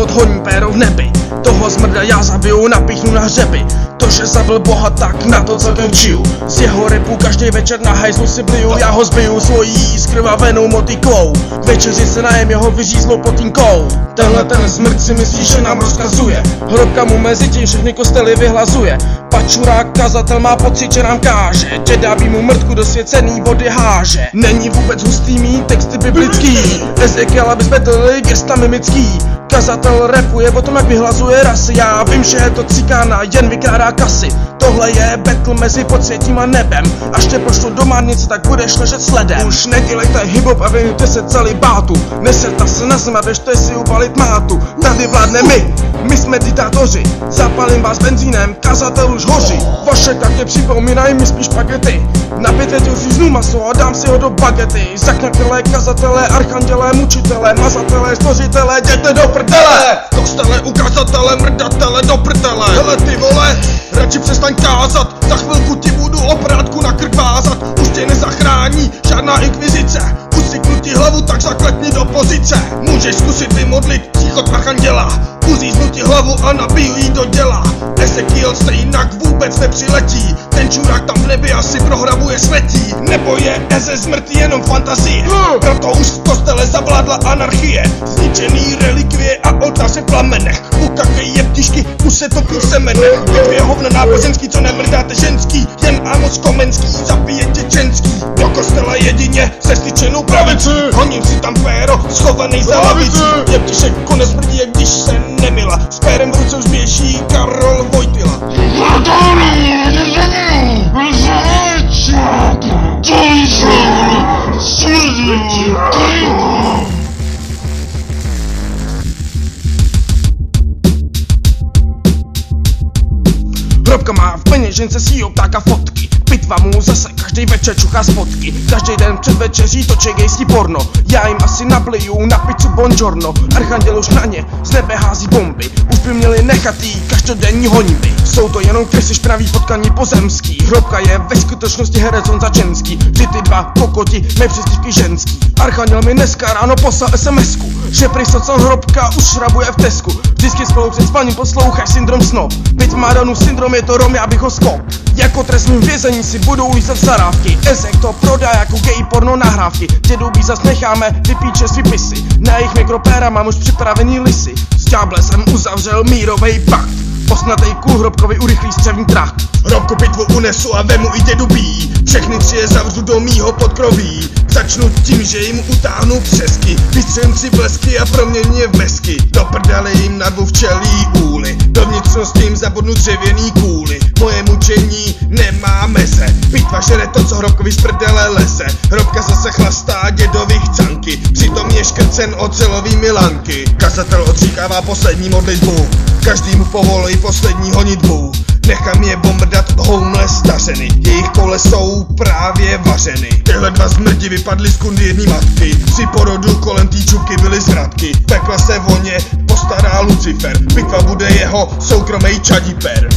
Život honí péro v nebi. Toho zmrda já zabiju, napíchnu na hřeby To, že zabil boha, tak na to celkem čiju. Z jeho repu každý večer na hajzlu si bliju. Já ho zbiju svojí skrvavenou motikou. Večeři se najem jeho vyřízlou potínkou Tenhle ten smrt si myslí, že nám rozkazuje. Hrobka mu mezi tím všechny kostely vyhlazuje. Pačurák kazatel má pocit, že nám káže. Děda mu mrtku do svěcený vody háže. Není vůbec hustý mít texty biblický. Ezekiel, aby zbedlili gesta mimický Kazatel repuje o tom, jak vyhlazuje rasy. Já vím, že je to cikána, jen vykrádá kasy. Tohle je battle mezi podsvětím a nebem. Až tě pošlu do márnice, tak budeš ležet sledem Už nedělejte hip-hop a věnujte se celý bátu. Neseta se na zem a běžte si upalit mátu. Tady vládne my, my jsme diktátoři Zapalím vás benzínem, kazatel už hoří. Vaše kartě připomínají mi spíš pagety Na pět větě říznu maso a dám si ho do bagety. Zaknatelé, kazatelé, archandělé, mučitelé Mazatelé, stvořitelé, jděte do prdele. Kostele, ukazatele, mrdatele, do prdele. Hele ty vole, radši přestaň kázat. Za chvilku ti budu oprátku na krk vázat. Už tě nezachrání žádná inkvizice. Usiknu ti hlavu, tak zakletni do pozice. Můžeš zkusit vymodlit příchod archanděla Uříznu ti hlavu a nabiju jí do děla. Ezekiel se jinak vůbec nepřiletí. Ten čurák tam v nebi asi prohrabuje sletí Nebo je Eze smrt jenom fantazie Proto už v kostele zavládla anarchie. Zničený relikvie a oltáře v plamenech. Ukakej jeptišky, už se topí v semenech Dvě hovna náboženský, co nemrdáte ženský Amos Komenský, zabije čečenský Do kostela jedině se styčenou pravici. Honím si tam péro, schovaný za lavici. Jeptišek konec smrdí, jak když se nemila. S pérem v ruce už běží Karol Vojtila. Hrobka má v peněžence sího ptáka fotky Pitva mu zase každý večer čuchá spotky. Každý den před večeří točí gejský porno. Já jim asi nabliju na pizzu bonjourno. Archanděl už na ně z nebe hází bomby. Už by měli nechatý každodenní honby. Jsou to jenom krysy špinaví potkaní pozemský. Hrobka je ve skutečnosti herec on začenský Vždy ty dva kokoti příslušky ženský. Archanděl mi dneska ráno poslal SMSku Že prý socel hrobka už šrabuje v Tesku. Vždycky spolu před spaním posloucháš syndrom snob Byť Maronu syndrom je to rom, já bych ho skop Jako trestním vězení si budou ujízat zarávky Ezek to prodá jako gay porno nahrávky Dědubí zas necháme vypíče svý pisy Na jejich mikropéra mám už připravený lisy. S ďáble jsem uzavřel mírovej pakt. Osnatej kůl hrobkovi urychlí střevní trakt. Hrobku pitvu unesu a vemu i dědubí Všechny tři je zavřu do mýho podkroví. Začnu tím, že jim utáhnu přesky. Vystřelím si blesky a proměním je v mesky. Do prdele jim nadvu včelí úly Do vnitřnosti jim zabodnu dřevěný kůly. Moje mučení nemá meze Pitva žere to, co hrobkovi z prdele lese. Hrobka zase chlastá dědovi chcanky. Přitom je škrcen ocelovými lanky Kazatel odříkává poslední modlitbu. Každý mu povolí poslední honitbu. Nechám je bomrdat homeless stařeny Jejich koule jsou právě vařeny. Tyhle dva smrti vypadly z kundy jedný matky. Při porodu kolem té čupky byly zradky V pekle se voně postará Lucifer. Bitva bude jeho soukromý čadiper